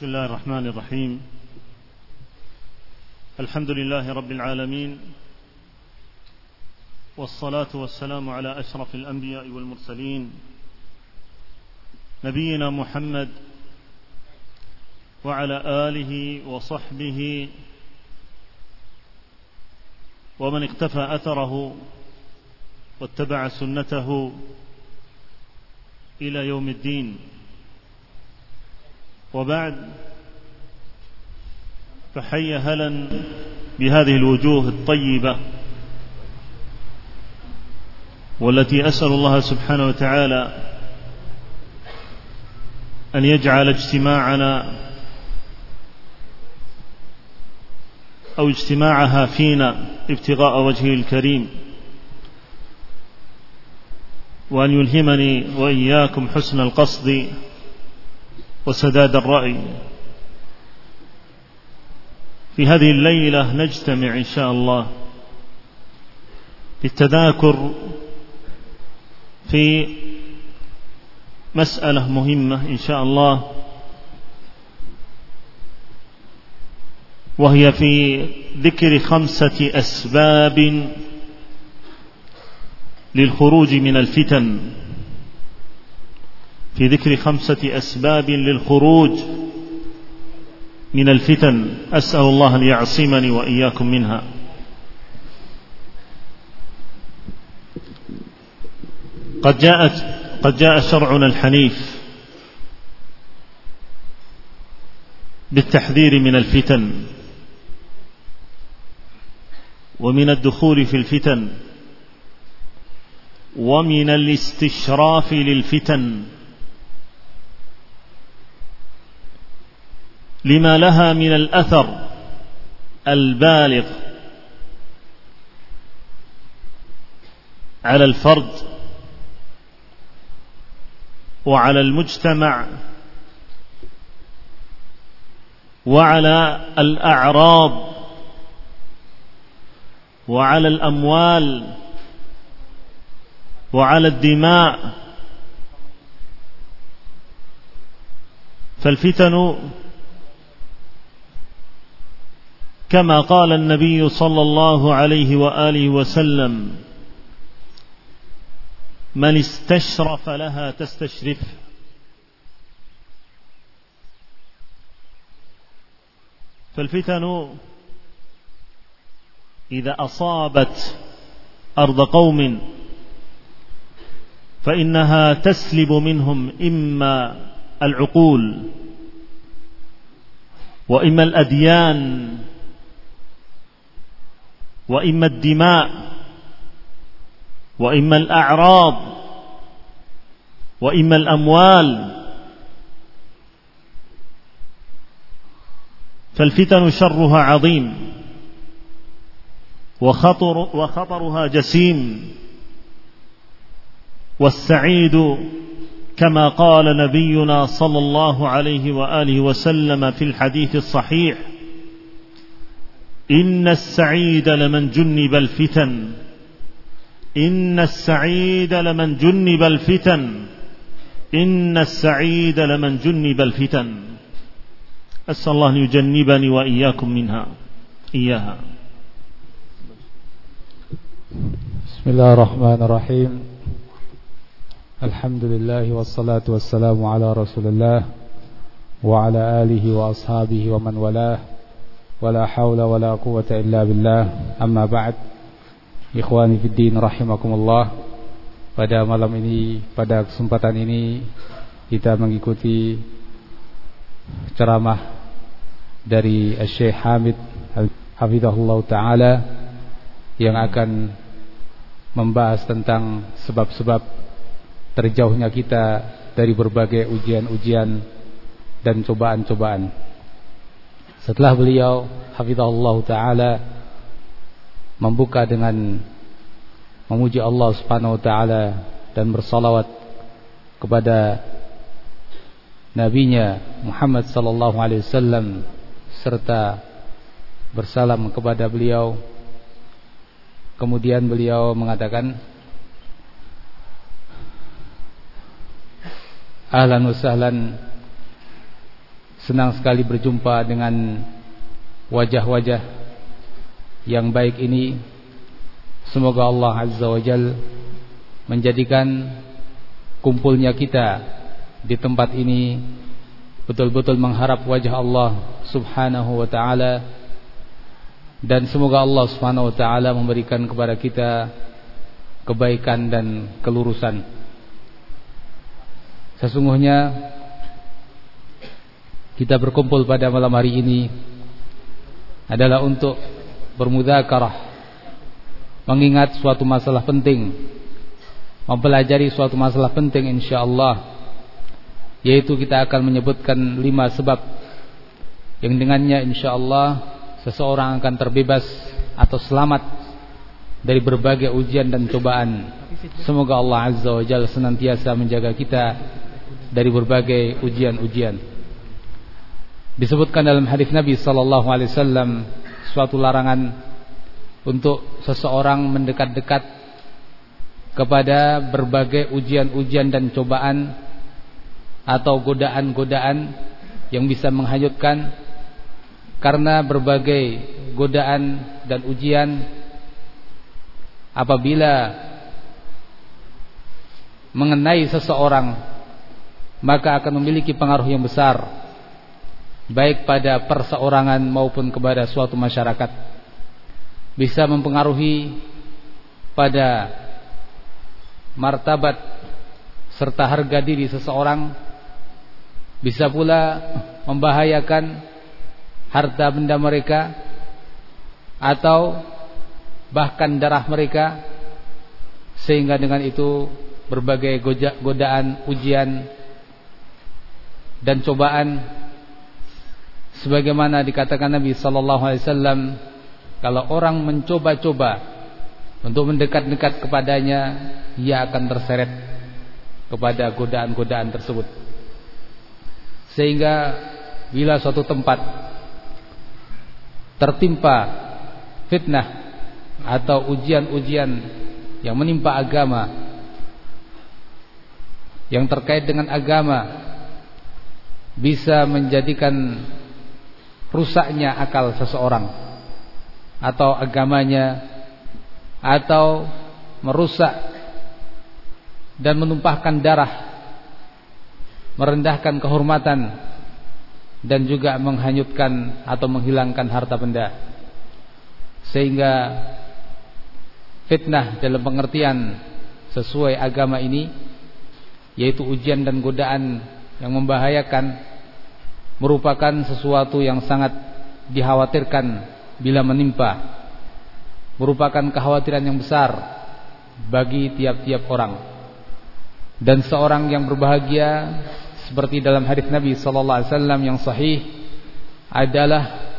بسم الله الرحمن الرحيم. الحمد لله رب العالمين والصلاة والسلام على أشرف الأنبياء والمرسلين نبينا محمد وعلى آله وصحبه ومن اقتفى أثره واتبع سنته إلى يوم الدين. وبعد فحي هلا بهذه الوجوه الطيبة والتي أسأل الله سبحانه وتعالى أن يجعل اجتماعنا أو اجتماعها فينا ابتغاء وجهه الكريم. وأن يلهمني وإياكم حسن القصد وسداد الرأي. في هذه الليلة نجتمع إن شاء الله للتذاكر في مسألة مهمة إن شاء الله وهي في ذكر خمسة أسباب للخروج من الفتن. في ذكر خمسة أسباب للخروج من الفتن. أسأل الله أن يعصمني وإياكم منها. قد جاءت قد جاء شرعنا الحنيف بالتحذير من الفتن ومن الدخول في الفتن ومن الاستشراف للفتن. لما لها من الأثر البالغ على الفرد وعلى المجتمع وعلى الأعراض وعلى الأموال وعلى الدماء فالفتن كما قال النبي صلى الله عليه وآله وسلم من استشرف لها تستشرف. فالفتن إذا أصابت أرض قوم فإنها تسلب منهم إما العقول وإما الأديان وإما الدماء وإما الأعراض وإما الأموال. فالفتن شرها عظيم وخطر وخطرها جسيم. والسعيد كما قال نبينا صلى الله عليه وآله وسلم في الحديث الصحيح إن السعيد لمن جنب الفتن. إن السعيد لمن جنب الفتن. إن السعيد لمن جنب الفتن. أسأل الله أن يجنبني وإياكم منها. إياها. بسم الله الرحمن الرحيم. الحمد لله والصلاة والسلام على رسول الله وعلى آله وأصحابه ومن والاه. ولا حول ولا قوة إلا بالله أما بعد Ikhwani Fiddin Rahimakumullah Pada malam ini Pada kesempatan ini Kita mengikuti Ceramah Dari Syekh Hamid Hafidahullah Ta'ala Yang akan Membahas tentang Sebab-sebab Terjauhnya kita Dari berbagai ujian-ujian Dan cobaan-cobaan Setelah beliau Hafizahullah Ta'ala Membuka dengan Memuji Allah Subhanahu Wa Ta'ala Dan bersalawat Kepada Nabinya Muhammad Sallallahu Alaihi Wasallam Serta Bersalam kepada beliau. Kemudian beliau mengatakan Ahlan wa sahlan senang sekali berjumpa dengan wajah-wajah yang baik ini. Semoga Allah Azza wa Jal menjadikan kumpulnya kita di tempat ini betul-betul mengharap wajah Allah Subhanahu wa taala dan semoga Allah Subhanahu wa taala memberikan kepada kita kebaikan dan kelurusan. Sesungguhnya kita berkumpul pada malam hari ini adalah untuk bermudzakarah mengingat suatu masalah penting mempelajari suatu masalah penting insyaallah yaitu kita akan menyebutkan lima sebab yang dengannya insyaallah seseorang akan terbebas atau selamat dari berbagai ujian dan cobaan. Semoga Allah Azza wa Jalla senantiasa menjaga kita dari berbagai ujian-ujian. Disebutkan dalam hadis Nabi sallallahu alaihi wasallam suatu larangan untuk seseorang mendekat-dekat kepada berbagai ujian-ujian dan cobaan atau godaan-godaan yang bisa menghanyutkan karena berbagai godaan dan ujian apabila mengenai seseorang maka akan memiliki pengaruh yang besar baik pada perseorangan maupun kepada suatu masyarakat bisa mempengaruhi pada martabat serta harga diri seseorang bisa pula membahayakan harta benda mereka atau bahkan darah mereka sehingga dengan itu berbagai godaan, ujian dan cobaan sebagaimana dikatakan Nabi sallallahu alaihi wasallam kalau orang mencoba-coba untuk mendekat-dekat kepadanya ia akan terseret kepada godaan-godaan tersebut. Sehingga bila suatu tempat tertimpa fitnah atau ujian-ujian yang menimpa agama yang terkait dengan agama bisa menjadikan rusaknya akal seseorang. Atau agamanya. Atau merusak dan menumpahkan darah. Merendahkan kehormatan dan juga menghanyutkan atau menghilangkan harta benda. Sehingga fitnah dalam pengertian sesuai agama ini yaitu ujian dan godaan yang membahayakan merupakan sesuatu yang sangat dikhawatirkan bila menimpa merupakan kekhawatiran yang besar bagi tiap-tiap orang dan seorang yang berbahagia seperti dalam hadis Nabi sallallahu alaihi wasallam yang sahih adalah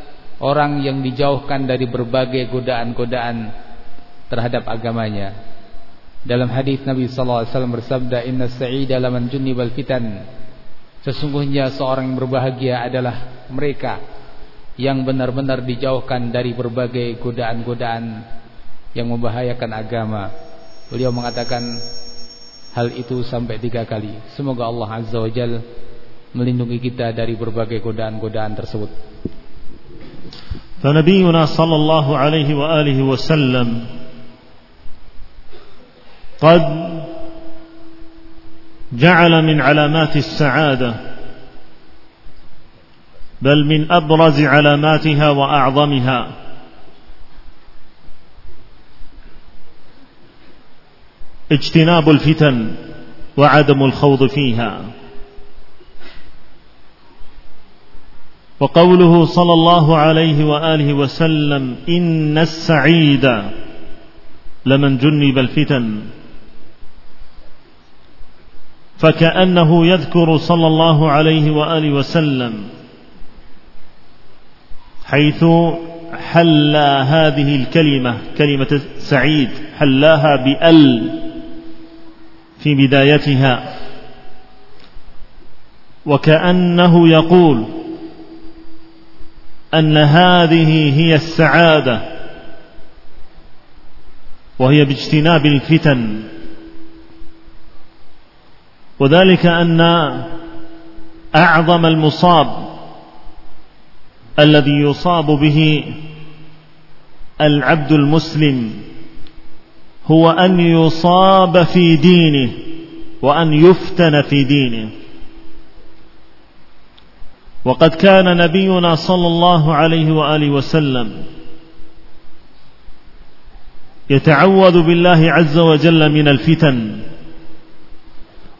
orang yang dijauhkan dari berbagai godaan-godaan terhadap agamanya. Dalam hadis Nabi sallallahu alaihi wasallam bersabda inna sa'ida laman junnibal fitan. Sesungguhnya seorang yang berbahagia adalah mereka yang benar-benar dijauhkan dari berbagai godaan-godaan yang membahayakan agama. Beliau mengatakan hal itu sampai tiga kali. Semoga Allah Azza wa Jal melindungi kita dari berbagai godaan-godaan tersebut. فنبينا صلى الله عليه وآله وسلم قد جعل من علامات السعادة بل من أبرز علاماتها وأعظمها. اجتناب الفتن وعدم الخوض فيها. وقوله صلى الله عليه وآله وسلم إن السعيد لمن جنب الفتن. فكأنه يذكر صلى الله عليه وآله وسلم حيث حل هذه الكلمة كلمة سعيد حلاها بأل في بدايتها. وكأنه يقول أن هذه هي السعادة وهي باجتناب الفتن. وذلك أن أعظم المصاب الذي يصاب به العبد المسلم هو أن يصاب في دينه وأن يفتن في دينه. وقد كان نبينا صلى الله عليه وآله وسلم يتعوذ بالله عز وجل من الفتن.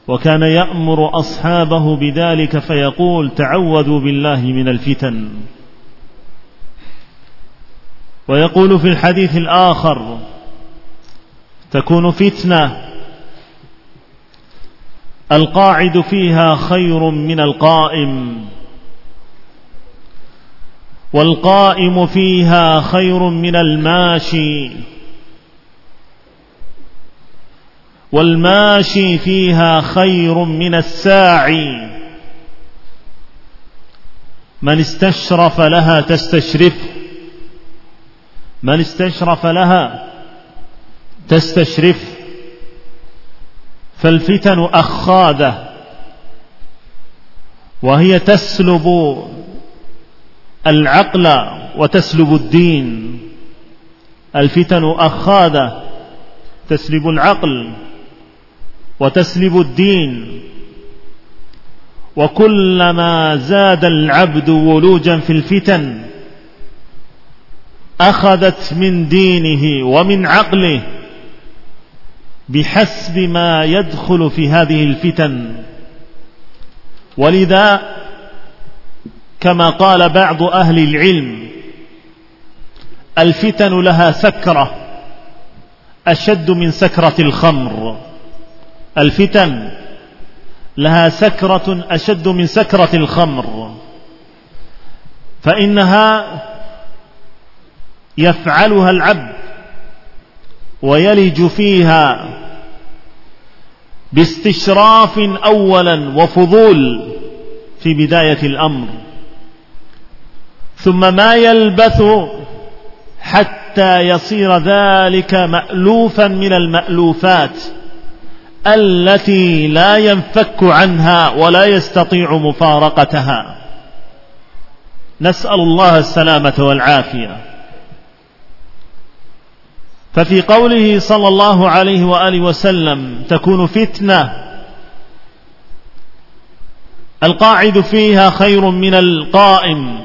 وكان يأمر أصحابه بذلك فيقول تعوذوا بالله من الفتن. ويقول في الحديث الآخر تكون فتنة القاعد فيها خير من القائم والقائم فيها خير من الماشي. والماشي فيها خير من الساعي. من استشرف لها تستشرف. من استشرف لها تستشرف. فالفتن أخاذة. وهي تسلب العقل وتسلب الدين. الفتن أخاذة. تسلب العقل. وتسلب الدين. وكلما زاد العبد ولوجا في الفتن أخذت من دينه ومن عقله بحسب ما يدخل في هذه الفتن. ولذا كما قال بعض أهل العلم الفتن لها سكرة أشد من سكرة الخمر. الفتن لها سكرة أشد من سكرة الخمر فإنها يفعلها العبد ويلج فيها باستشراف أولا وفضول في بداية الأمر. ثم ما يلبث حتى يصير ذلك مألوفا من المألوفات. التي لا ينفك عنها ولا يستطيع مفارقتها. نسأل الله السلامة والعافية. ففي قوله صلى الله عليه وآله وسلم تكون فتنة القاعد فيها خير من القائم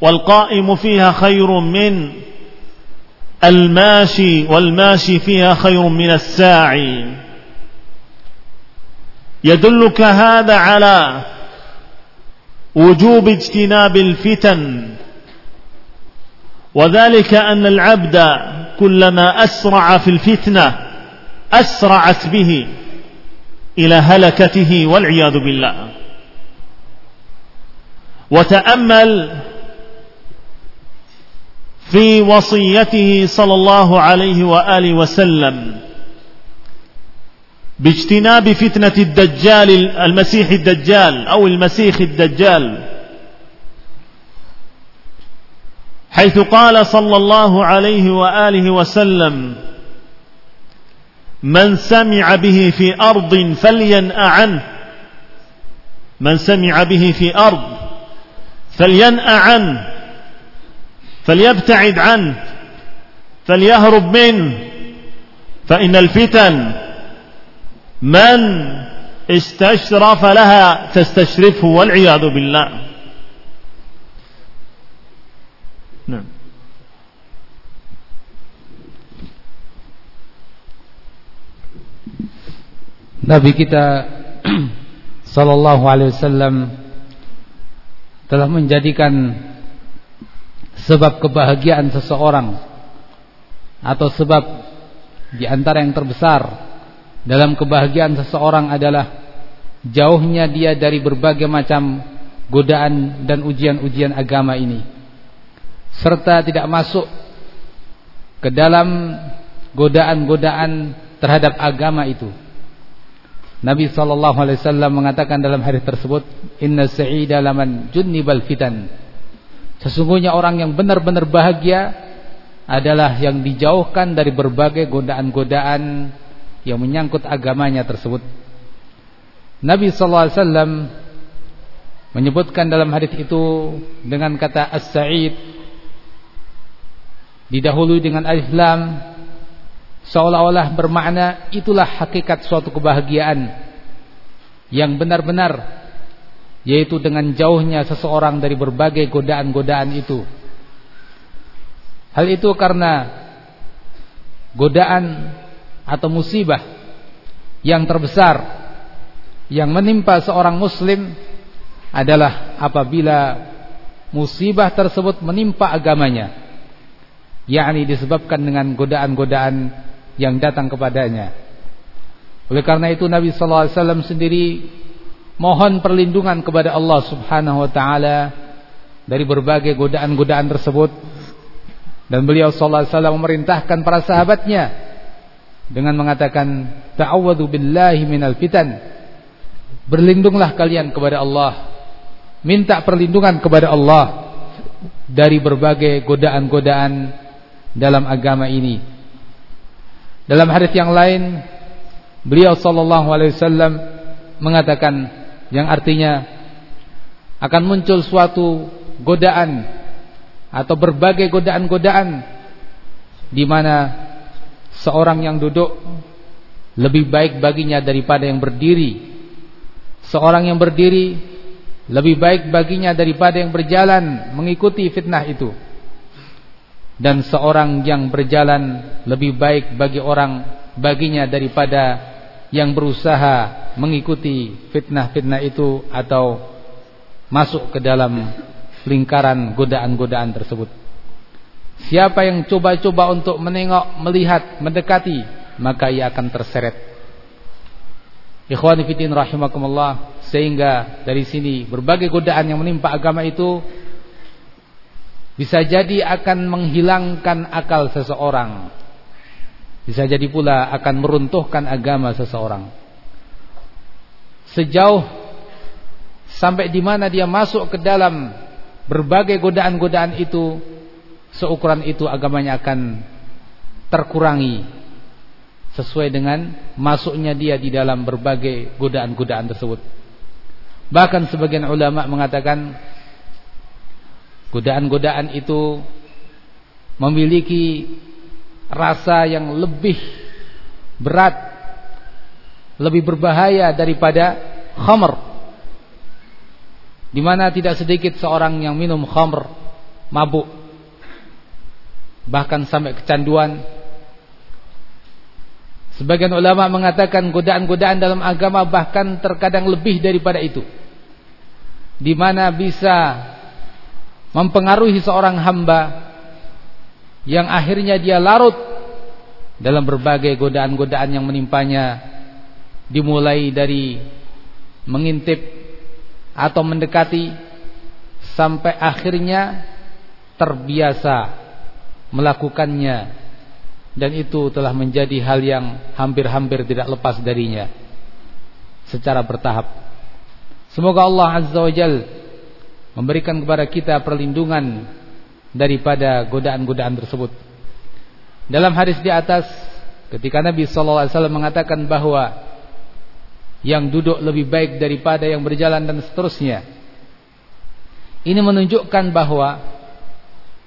والقائم فيها خير من الماشي والماشي فيها خير من الساعي. يدلك هذا على وجوب اجتناب الفتن. وذلك أن العبد كلما أسرع في الفتنة أسرعت به إلى هلكته والعياذ بالله. وتأمل في وصيته صلى الله عليه وآله وسلم باجتناب فتنة الدجال المسيح الدجال أو المسيح الدجال. حيث قال صلى الله عليه وآله وسلم من سمع به في أرض فلينأ عنه من سمع به في أرض فلينأ عنه فليبتعد عنه فليهرب منه فإن الفتن من استشرف لها تستشرفه والعياذ بالله نعم Nabi kita sallallahu alaihi wasallam telah menjadikan sebab kebahagiaan seseorang atau sebab di antara yang terbesar dalam kebahagiaan seseorang adalah jauhnya dia dari berbagai macam godaan dan ujian-ujian agama ini. Serta tidak masuk ke dalam godaan-godaan terhadap agama itu. Nabi sallallahu alaihi wasallam mengatakan dalam hadis tersebut inna sa'ida laman junnibal fitan. Sesungguhnya orang yang benar-benar bahagia adalah yang dijauhkan dari berbagai godaan-godaan yang menyangkut agamanya tersebut. Nabi sallallahu alaihi wasallam menyebutkan dalam hadis itu dengan kata as-sa'id didahului dengan alif lam seolah-olah bermakna itulah hakikat suatu kebahagiaan yang benar-benar yaitu dengan jauhnya seseorang dari berbagai godaan-godaan itu hal itu karena godaan atau musibah yang terbesar yang menimpa seorang muslim adalah apabila musibah tersebut menimpa agamanya. Yakni disebabkan dengan godaan-godaan yang datang kepadanya. Oleh karena itu Nabi wasallam sendiri mohon perlindungan kepada Allah Subhanahu wa taala dari berbagai godaan-godaan tersebut. Dan beliau sallallahu alaihi wasallam memerintahkan para sahabatnya dengan mengatakan ta'awwadhu billahi minal fitan berlindunglah kalian kepada Allah minta perlindungan kepada Allah dari berbagai godaan-godaan dalam agama ini. Dalam hadis yang lain, beliau sallallahu alaihi wasallam mengatakan yang artinya akan muncul suatu godaan atau berbagai godaan-godaan di mana seorang yang duduk lebih baik baginya daripada yang berdiri. Seorang yang berdiri lebih baik baginya daripada yang berjalan mengikuti fitnah itu dan seorang yang berjalan lebih baik bagi orang baginya daripada yang berusaha mengikuti fitnah-fitnah itu atau masuk ke dalam lingkaran godaan-godaan tersebut. Siapa yang coba-coba untuk menengok, melihat, mendekati, maka ia akan terseret. Ikhwani fillah rahimakumullah, sehingga dari sini berbagai godaan yang menimpa agama itu bisa jadi akan menghilangkan akal seseorang. Bisa jadi pula akan meruntuhkan agama seseorang. Sejauh sampai di mana dia masuk ke dalam berbagai godaan-godaan itu, seukuran itu agamanya akan terkurangi sesuai dengan masuknya dia di dalam berbagai godaan-godaan tersebut. Bahkan sebagian ulama mengatakan godaan-godaan itu memiliki rasa yang lebih berat, lebih berbahaya daripada khamr. Di mana tidak sedikit seorang yang minum khamr mabuk bahkan sampai kecanduan Sebagian ulama mengatakan godaan-godaan dalam agama bahkan terkadang lebih daripada itu. Di mana bisa mempengaruhi seorang hamba yang akhirnya dia larut dalam berbagai godaan-godaan yang menimpanya dimulai dari mengintip atau mendekati sampai akhirnya terbiasa melakukannya dan itu telah menjadi hal yang hampir-hampir tidak lepas darinya secara bertahap. Semoga Allah Azza wa Jal memberikan kepada kita perlindungan daripada godaan-godaan tersebut. Dalam hadis di atas ketika Nabi sallallahu alaihi wasallam mengatakan bahwa yang duduk lebih baik daripada yang berjalan dan seterusnya. Ini menunjukkan bahwa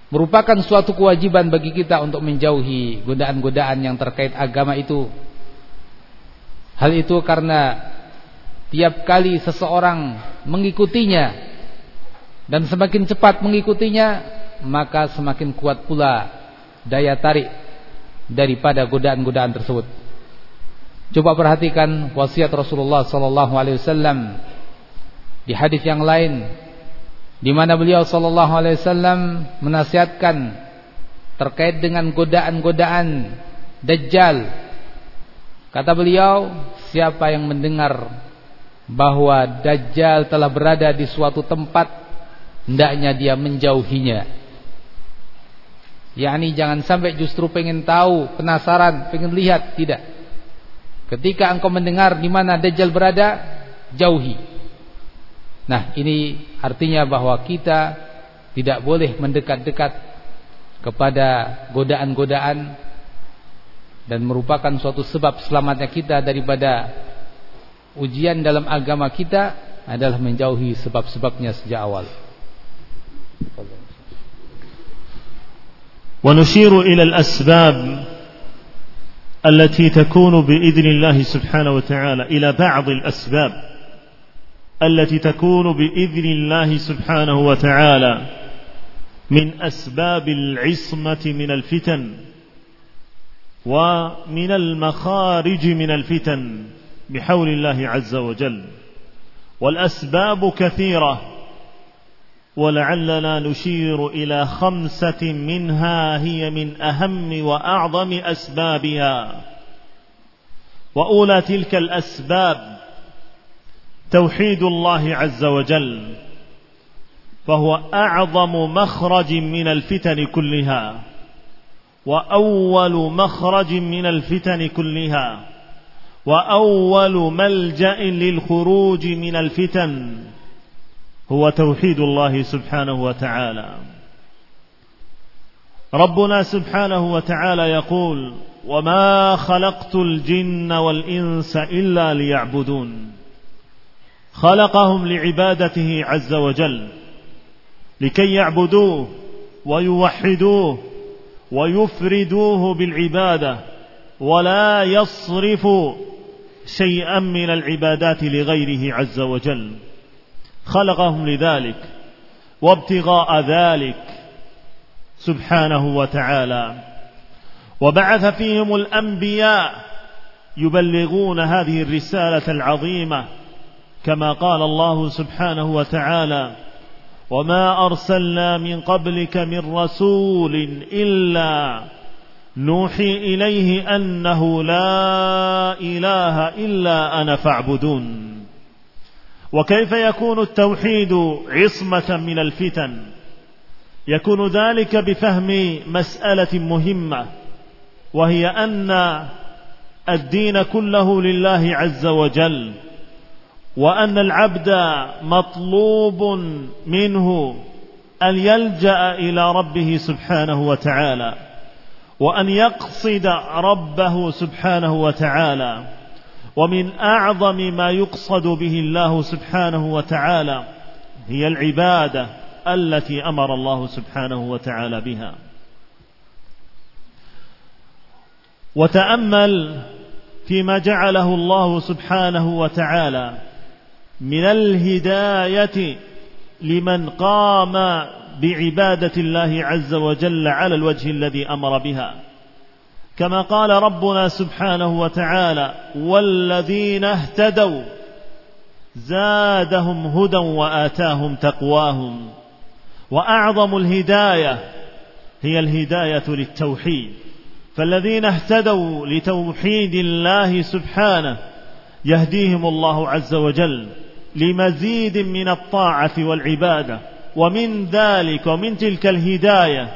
merupakan suatu kewajiban bagi kita untuk menjauhi godaan-godaan yang terkait agama itu. Hal itu karena tiap kali seseorang mengikutinya dan semakin cepat mengikutinya, maka semakin kuat pula daya tarik daripada godaan-godaan tersebut. Coba perhatikan wasiat Rasulullah sallallahu alaihi wasallam di hadis yang lain di mana beliau sallallahu alaihi wasallam menasihatkan terkait dengan godaan-godaan dajjal. Kata beliau, siapa yang mendengar bahwa dajjal telah berada di suatu tempat, hendaknya dia menjauhinya. yakni jangan sampai justru pengen tahu, penasaran, pengen lihat, tidak. Ketika engkau mendengar di mana dajjal berada, jauhi. Nah ini artinya bahwa kita tidak boleh mendekat-dekat kepada godaan-godaan dan merupakan suatu sebab selamatnya kita daripada ujian dalam agama kita adalah menjauhi sebab-sebabnya sejak awal. ونشير إلى الأسباب التي تكون بإذن الله سبحانه وتعالى إلى بعض الأسباب التي تكون بإذن الله سبحانه وتعالى من أسباب العصمة من الفتن ومن المخارج من الفتن بحول الله عز وجل. والأسباب كثيرة ولعلنا نشير إلى خمسة منها هي من أهم وأعظم أسبابها. وأولى تلك الأسباب توحيد الله عز وجل فهو أعظم مخرج من الفتن كلها وأول مخرج من الفتن كلها وأول ملجأ للخروج من الفتن هو توحيد الله سبحانه وتعالى. ربنا سبحانه وتعالى يقول وما خلقت الجن والإنس إلا ليعبدون خلقهم لعبادته عز وجل لكي يعبدوه ويوحدوه ويفردوه بالعبادة ولا يصرف شيئا من العبادات لغيره عز وجل. خلقهم لذلك وابتغاء ذلك سبحانه وتعالى. وبعث فيهم الأنبياء يبلغون هذه الرسالة العظيمة كما قال الله سبحانه وتعالى وما أرسلنا من قبلك من رسول إلا نوحي إليه أنه لا إله إلا أنا فاعبدون وكيف يكون التوحيد عصمة من الفتن؟ يكون ذلك بفهم مسألة مهمة وهي أن الدين كله لله عز وجل. وأن العبد مطلوب منه أن يلجأ إلى ربه سبحانه وتعالى وأن يقصد ربه سبحانه وتعالى ومن أعظم ما يقصد به الله سبحانه وتعالى هي العبادة التي أمر الله سبحانه وتعالى بها. وتأمل فيما جعله الله سبحانه وتعالى من الهداية لمن قام بعبادة الله عز وجل على الوجه الذي أمر بها. كما قال ربنا سبحانه وتعالى والذين اهتدوا زادهم هدى وآتاهم تقواهم وأعظم الهداية هي الهداية للتوحيد. فالذين اهتدوا لتوحيد الله سبحانه يهديهم الله عز وجل. لمزيد من الطاعة والعبادة ومن ذلك ومن تلك الهداية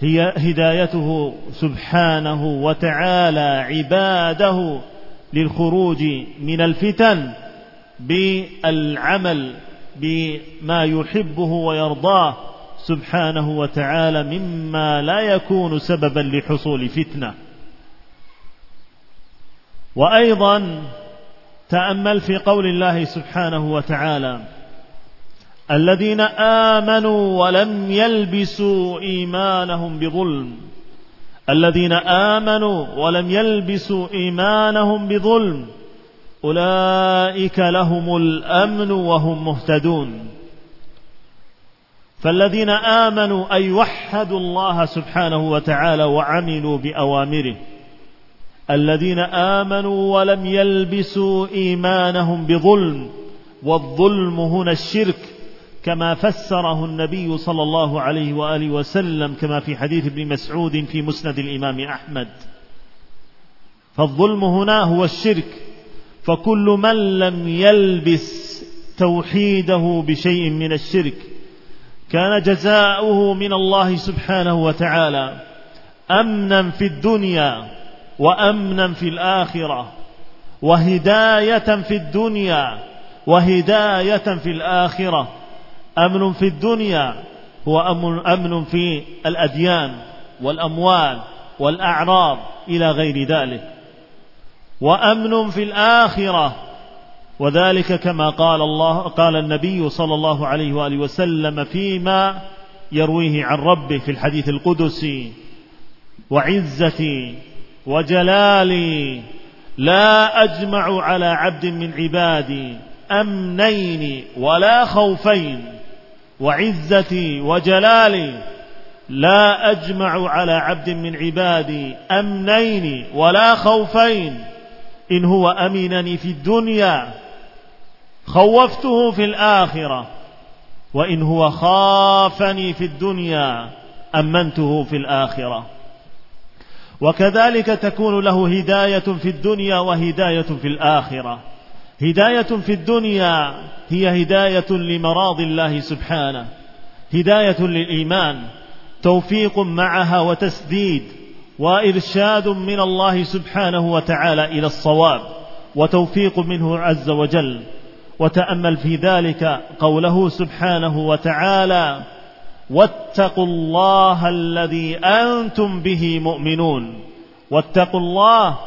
هي هدايته سبحانه وتعالى عباده للخروج من الفتن بالعمل بما يحبه ويرضاه سبحانه وتعالى مما لا يكون سببا لحصول فتنة. وأيضا تأمل في قول الله سبحانه وتعالى الذين آمنوا ولم يلبسوا إيمانهم بظلم الذين آمنوا ولم يلبسوا إيمانهم بظلم أولئك لهم الأمن وهم مهتدون فالذين آمنوا أي وحدوا الله سبحانه وتعالى وعملوا بأوامره الذين آمنوا ولم يلبسوا إيمانهم بظلم والظلم هنا الشرك كما فسره النبي صلى الله عليه وآله وسلم كما في حديث ابن مسعود في مسند الإمام أحمد. فالظلم هنا هو الشرك فكل من لم يلبس توحيده بشيء من الشرك كان جزاؤه من الله سبحانه وتعالى أمنا في الدنيا وأمنا في الآخرة وهداية في الدنيا وهداية في الآخرة. أمن في الدنيا هو أمن, في الأديان والأموال والأعراض إلى غير ذلك. وأمن في الآخرة وذلك كما قال الله قال النبي صلى الله عليه وآله وسلم فيما يرويه عن ربه في الحديث القدسي وعزتي وجلالي لا أجمع على عبد من عبادي أمنين ولا خوفين وعزتي وجلالي لا أجمع على عبد من عبادي أمنين ولا خوفين إن هو امنني في الدنيا خوفته في الآخرة وإن هو خافني في الدنيا أمنته في الآخرة وكذلك تكون له هداية في الدنيا وهداية في الآخرة. هداية في الدنيا هي هداية لمراض الله سبحانه. هداية للإيمان توفيق معها وتسديد وإرشاد من الله سبحانه وتعالى إلى الصواب وتوفيق منه عز وجل. وتأمل في ذلك قوله سبحانه وتعالى واتقوا الله الذي أنتم به مؤمنون. واتقوا الله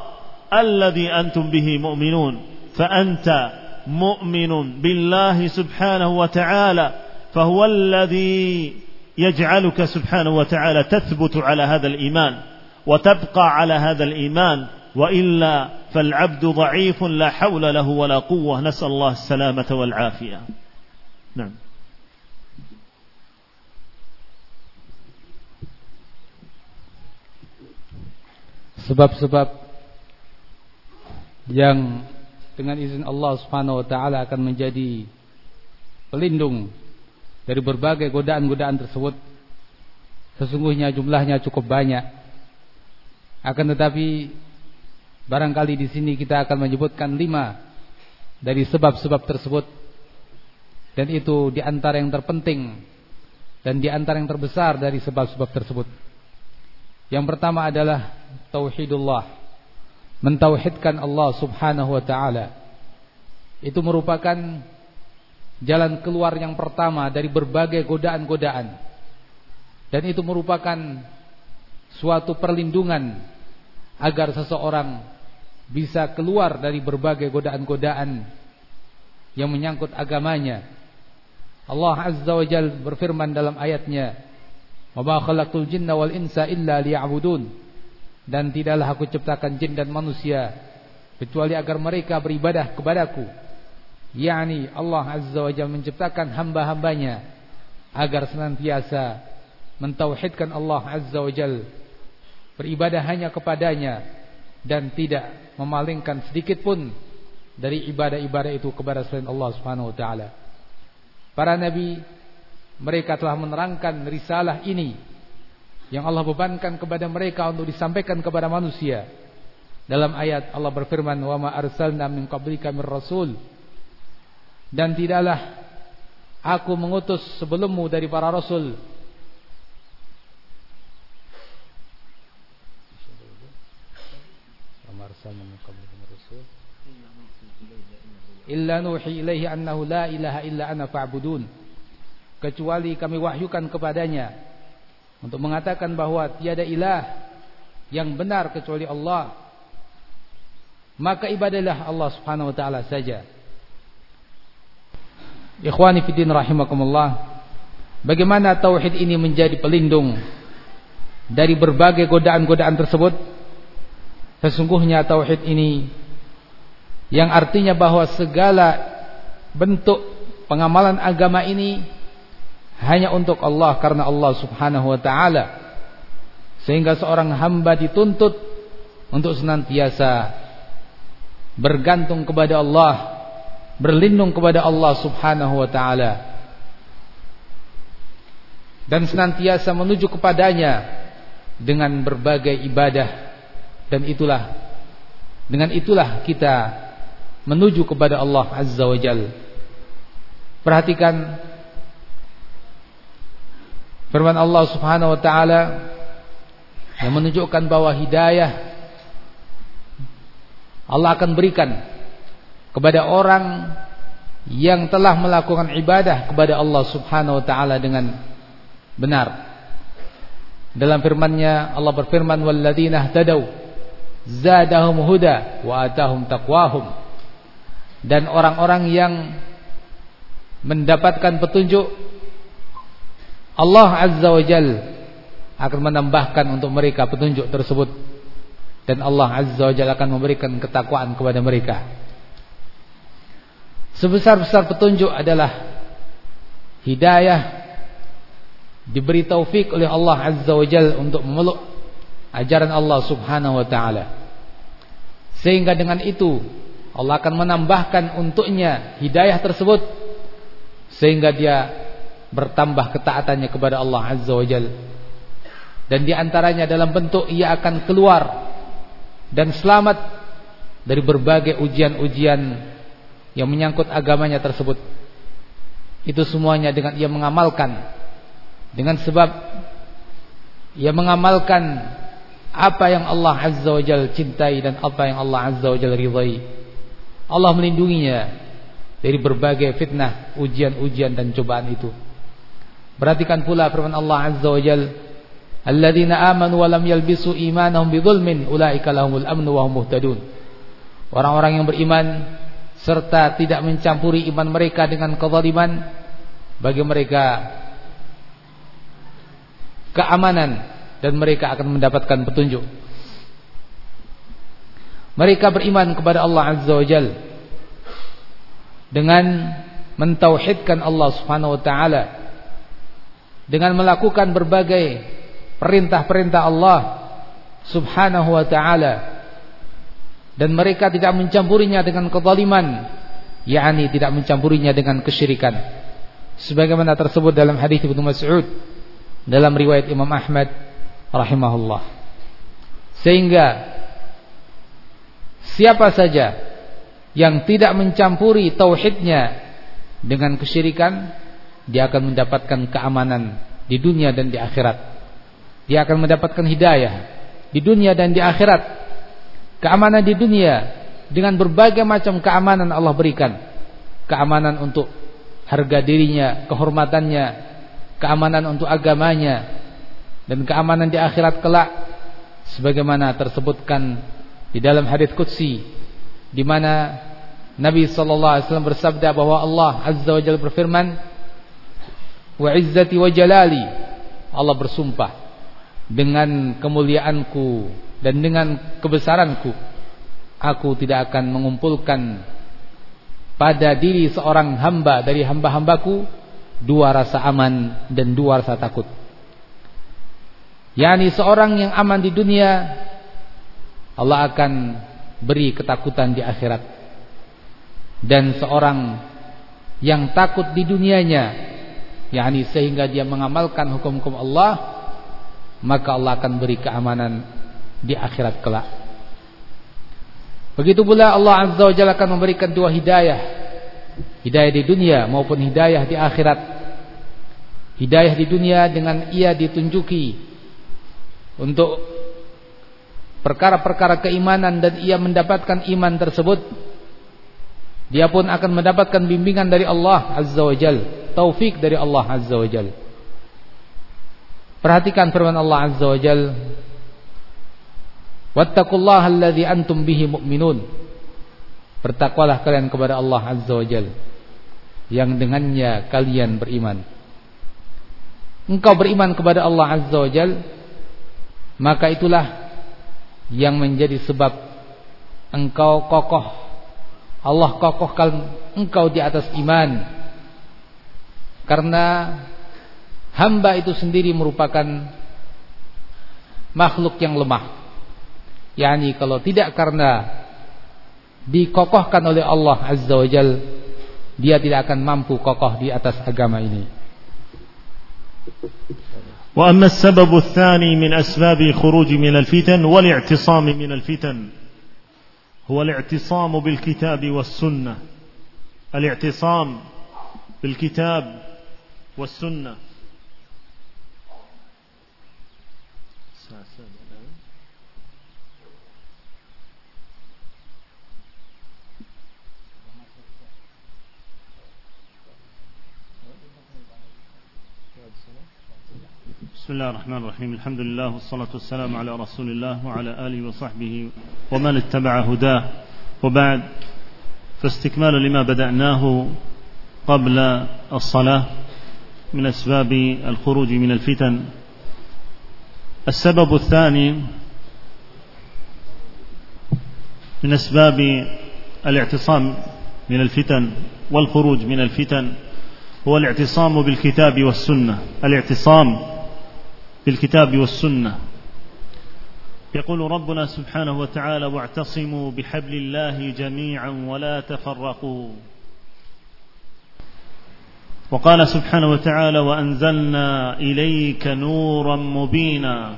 الذي أنتم به مؤمنون. فأنت مؤمن بالله سبحانه وتعالى فهو الذي يجعلك سبحانه وتعالى تثبت على هذا الإيمان وتبقى على هذا الإيمان وإلا فالعبد ضعيف لا حول له ولا قوة. نسأل الله السلامة والعافية. نعم. Sebab-sebab yang dengan izin Allah Subhanahu wa taala akan menjadi pelindung dari berbagai godaan-godaan tersebut. Sesungguhnya jumlahnya cukup banyak. Akan tetapi Barangkali di sini kita akan menyebutkan lima dari sebab-sebab tersebut. Dan itu di antara yang terpenting dan di antara yang terbesar dari sebab-sebab tersebut. Yang pertama adalah tauhidullah. Mentauhidkan Allah Subhanahu wa taala. Itu merupakan jalan keluar yang pertama dari berbagai godaan-godaan. Dan itu merupakan suatu perlindungan agar seseorang bisa keluar dari berbagai godaan-godaan yang menyangkut agamanya. Allah Azza wa Jal berfirman dalam ayatnya, "Wa ma khalaqtul jinna wal insa illa liya'budun." Dan tidaklah aku ciptakan jin dan manusia kecuali agar mereka beribadah kepadaku. Yani Allah Azza wa Jalla menciptakan hamba-hambanya agar senantiasa mentauhidkan Allah Azza wa Jalla beribadah hanya kepadanya dan tidak memalingkan sedikit pun dari ibadah-ibadah itu kepada selain Allah Subhanahu wa taala. Para nabi mereka telah menerangkan risalah ini yang Allah bebankan kepada mereka untuk disampaikan kepada manusia. Dalam ayat Allah berfirman, "Wa ma arsalna min qablika rasul." Dan tidaklah aku mengutus sebelummu dari para rasul illa nuhi ilaihi annahu la ilaha illa ana fa'budun kecuali kami wahyukan kepadanya untuk mengatakan bahwa tiada ilah yang benar kecuali Allah maka ibadalah Allah Subhanahu wa taala saja. Ikhwani fiddin rahimakumullah Bagaimana tauhid ini menjadi pelindung dari berbagai godaan-godaan tersebut? Sesungguhnya tauhid ini yang artinya bahwa segala bentuk pengamalan agama ini hanya untuk Allah karena Allah Subhanahu wa taala. Sehingga seorang hamba dituntut untuk senantiasa bergantung kepada Allah, berlindung kepada Allah Subhanahu wa taala. Dan senantiasa menuju kepadanya dengan berbagai ibadah dan itulah dengan itulah kita menuju kepada Allah Azza wa. Perhatikan firman Allah Subhanahu wa taala yang menunjukkan bahwa hidayah Allah akan berikan kepada orang yang telah melakukan ibadah kepada Allah Subhanahu wa taala dengan benar. Dalam firman-Nya Allah berfirman walladzina ihtadaw zadahum huda wa atahum taqwahum dan orang-orang yang mendapatkan petunjuk Allah Azza wa Jal akan menambahkan untuk mereka petunjuk tersebut. Dan Allah Azza wa Jal akan memberikan ketakwaan kepada mereka. Sebesar-besar petunjuk adalah hidayah diberi taufik oleh Allah Azza wa Jal untuk memeluk ajaran Allah Subhanahu wa taala. Sehingga dengan itu Allah akan menambahkan untuknya hidayah tersebut sehingga dia bertambah ketaatannya kepada Allah Azza wa Jal. Dan di antaranya dalam bentuk ia akan keluar dan selamat dari berbagai ujian-ujian yang menyangkut agamanya tersebut. Itu semuanya dengan ia mengamalkan. Dengan sebab ia mengamalkan apa yang Allah Azza wa Jal cintai dan apa yang Allah Azza wa Jal ridhai. Allah melindunginya dari berbagai fitnah, ujian-ujian dan cobaan itu. Perhatikan pula firman Allah Azza wa Jalla, "Alladzina amanu wa lam yalbisu imanahum bidzulmin ulaika lahumul amnu wa hum muhtadun." Orang-orang yang beriman serta tidak mencampuri iman mereka dengan kezaliman, bagi mereka keamanan dan mereka akan mendapatkan petunjuk. Mereka beriman kepada Allah Azza wa Jal dengan mentauhidkan Allah Subhanahu wa taala dengan melakukan berbagai perintah-perintah Allah Subhanahu wa taala dan mereka tidak mencampurinya dengan kezaliman yakni tidak mencampurinya dengan kesyirikan. Sebagaimana tersebut dalam hadis Ibnu Mas'ud dalam riwayat Imam Ahmad rahimahullah. Sehingga Siapa saja yang tidak mencampuri tauhidnya dengan kesyirikan, dia akan mendapatkan keamanan di dunia dan di akhirat. Dia akan mendapatkan hidayah di dunia dan di akhirat. Keamanan di dunia dengan berbagai macam keamanan Allah berikan. Keamanan untuk harga dirinya, kehormatannya, keamanan untuk agamanya, dan keamanan di akhirat kelak sebagaimana tersebutkan di dalam hadis qudsi di mana Nabi sallallahu alaihi wasallam bersabda bahwa Allah azza wa jalla berfirman wa izzati wa jalali. Allah bersumpah dengan kemuliaanku dan dengan kebesaranku aku tidak akan mengumpulkan pada diri seorang hamba dari hamba-hambaku dua rasa aman dan dua rasa takut. Yakni seorang yang aman di dunia Allah akan beri ketakutan di akhirat. Dan seorang yang takut di dunianya yakni sehingga dia mengamalkan hukum-hukum Allah maka Allah akan beri keamanan di akhirat kelak. Begitu pula Allah Azza wa Jalla akan memberikan dua hidayah. Hidayah di dunia maupun hidayah di akhirat. Hidayah di dunia dengan ia ditunjuki untuk perkara-perkara keimanan dan ia mendapatkan iman tersebut dia pun akan mendapatkan bimbingan dari Allah Azza wa Jal taufik dari Allah Azza wa Jal. Perhatikan firman Allah Azza wa Jal. Wattaqullaha alladhi antum bihi mu'minun. Bertakwalah kalian kepada Allah Azza wa Jal yang dengannya kalian beriman. Engkau beriman kepada Allah Azza wa Jal maka itulah yang menjadi sebab engkau kokoh Allah kokohkan engkau di atas iman karena hamba itu sendiri merupakan makhluk yang lemah yakni kalau tidak karena dikokohkan oleh Allah Azza wa Jal dia tidak akan mampu kokoh di atas agama ini وأما السبب الثاني من أسباب خروج من الفتن والاعتصام من الفتن هو الاعتصام بالكتاب والسنة. الاعتصام بالكتاب والسنة. بسم الله الرحمن الرحيم. الحمد لله والصلاة والسلام على رسول الله وعلى آله وصحبه ومن اتبع هداه. وبعد فاستكمال لما بدأناه قبل الصلاة من أسباب الخروج من الفتن. السبب الثاني من أسباب الاعتصام من الفتن والخروج من الفتن هو الاعتصام بالكتاب والسنة. الاعتصام بالكتاب والسنة. يقول ربنا سبحانه وتعالى واعتصموا بحبل الله جميعا ولا تفرقوا وقال سبحانه وتعالى وأنزلنا إليك نورا مبينا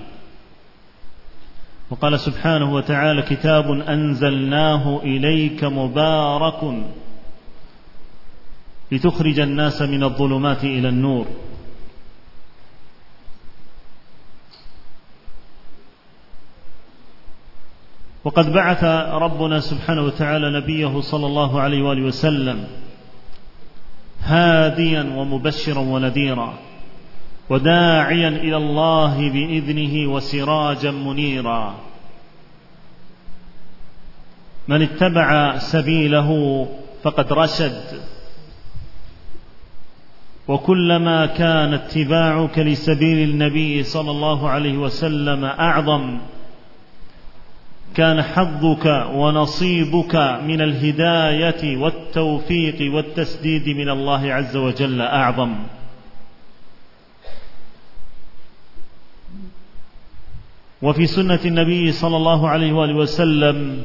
وقال سبحانه وتعالى كتاب أنزلناه إليك مبارك لتخرج الناس من الظلمات إلى النور وقد بعث ربنا سبحانه وتعالى نبيه صلى الله عليه وآله وسلم هاديا ومبشرا ونذيرا وداعيا إلى الله بإذنه وسراجا منيرا. من اتبع سبيله فقد رشد. وكلما كان اتباعك لسبيل النبي صلى الله عليه وسلم أعظم كان حظك ونصيبك من الهداية والتوفيق والتسديد من الله عز وجل أعظم. وفي سنة النبي صلى الله عليه وآله وسلم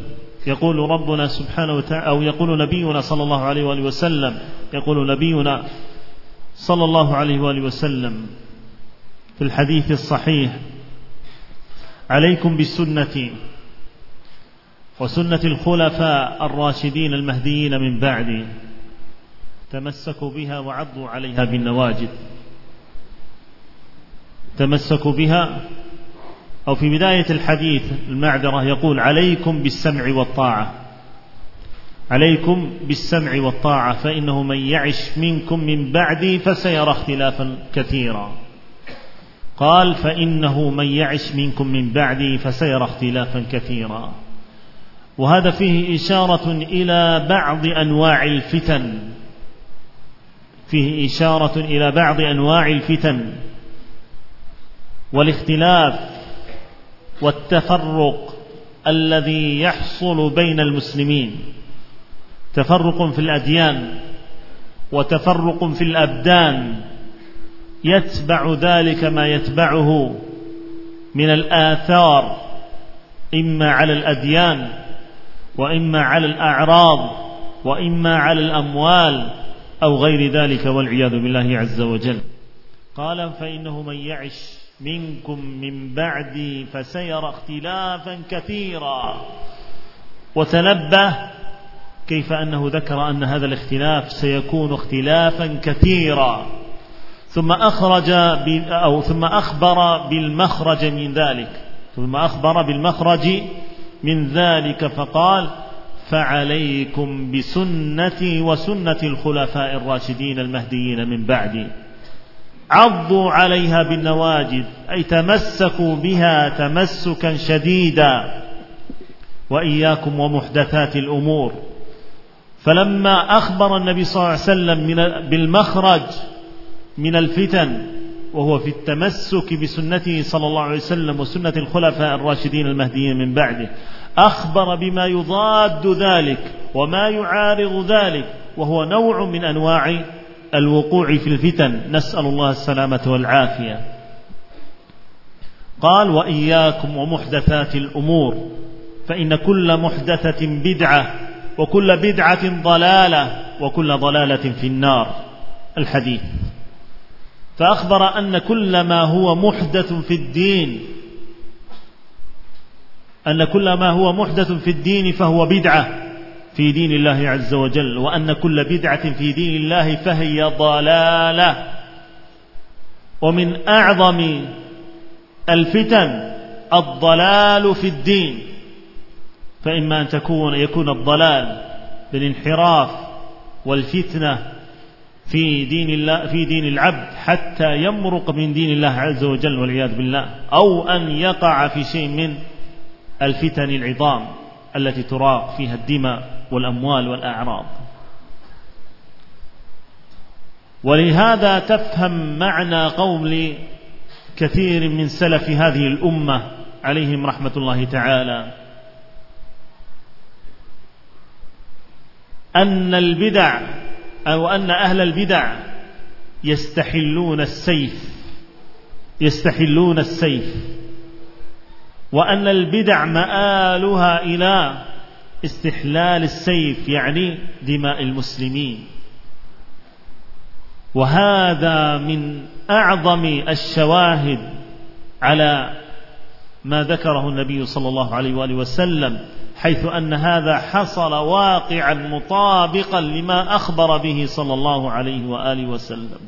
يقول ربنا سبحانه وتعالى أو يقول نبينا صلى الله عليه وآله وسلم يقول نبينا صلى الله عليه وآله وسلم في الحديث الصحيح عليكم بالسنة وسنة الخلفاء الراشدين المهديين من بعدي تمسكوا بها وعضوا عليها بالنواجد تمسكوا بها أو في بداية الحديث المعذرة يقول عليكم بالسمع والطاعة. عليكم بالسمع والطاعة فإنه من يعش منكم من بعدي فسيرى اختلافا كثيرا. قال فإنه من يعش منكم من بعدي فسيرى اختلافا كثيرا. وهذا فيه إشارة إلى بعض أنواع الفتن. فيه إشارة إلى بعض أنواع الفتن. والاختلاف والتفرق الذي يحصل بين المسلمين. تفرق في الأديان وتفرق في الأبدان. يتبع ذلك ما يتبعه من الآثار إما على الأديان وإما على الأعراض وإما على الأموال أو غير ذلك والعياذ بالله عز وجل. قال فإنه من يعش منكم من بعدي فسيرى اختلافا كثيرا. وتنبه كيف أنه ذكر أن هذا الاختلاف سيكون اختلافا كثيرا. ثم أخرج أو ثم أخبر بالمخرج من ذلك. ثم أخبر بالمخرج من ذلك فقال فعليكم بسنتي وسنة الخلفاء الراشدين المهديين من بعدي. عضوا عليها بالنواجذ أي تمسكوا بها تمسكا شديدا وإياكم ومحدثات الأمور. فلما أخبر النبي صلى الله عليه وسلم من بالمخرج من الفتن وهو في التمسك بسنته صلى الله عليه وسلم وسنة الخلفاء الراشدين المهديين من بعده أخبر بما يضاد ذلك وما يعارض ذلك وهو نوع من أنواع الوقوع في الفتن. نسأل الله السلامة والعافية. قال وإياكم ومحدثات الأمور فإن كل محدثة بدعة وكل بدعة ضلالة وكل ضلالة في النار. الحديث. فأخبر أن كل ما هو محدث في الدين أن كل ما هو محدث في الدين فهو بدعة في دين الله عز وجل وأن كل بدعة في دين الله فهي ضلالة. ومن أعظم الفتن الضلال في الدين فإما أن تكون يكون الضلال بالانحراف والفتنة في دين الله في دين العبد حتى يمرق من دين الله عز وجل والعياذ بالله أو أن يقع في شيء من الفتن العظام التي تراق فيها الدماء والأموال والأعراض. ولهذا تفهم معنى قول كثير من سلف هذه الأمة عليهم رحمة الله تعالى أن البدع أو أن أهل البدع يستحلون السيف يستحلون السيف. وأن البدع مآلها إلى استحلال السيف يعني دماء المسلمين. وهذا من أعظم الشواهد على ما ذكره النبي صلى الله عليه وآله وسلم حيث أن هذا حصل واقعا مطابقا لما أخبر به صلى الله عليه وآله وسلم.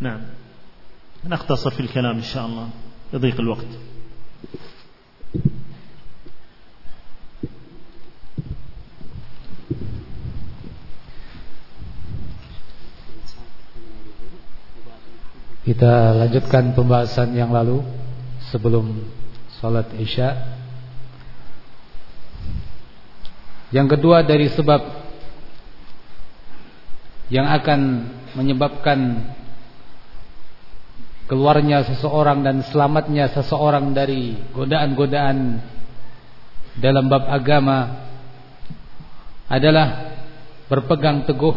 نعم. نختصر في الكلام إن شاء الله. يضيق الوقت Kita lanjutkan pembahasan yang lalu sebelum salat Isya. Yang kedua dari sebab yang akan menyebabkan keluarnya seseorang dan selamatnya seseorang dari godaan-godaan dalam bab agama adalah berpegang teguh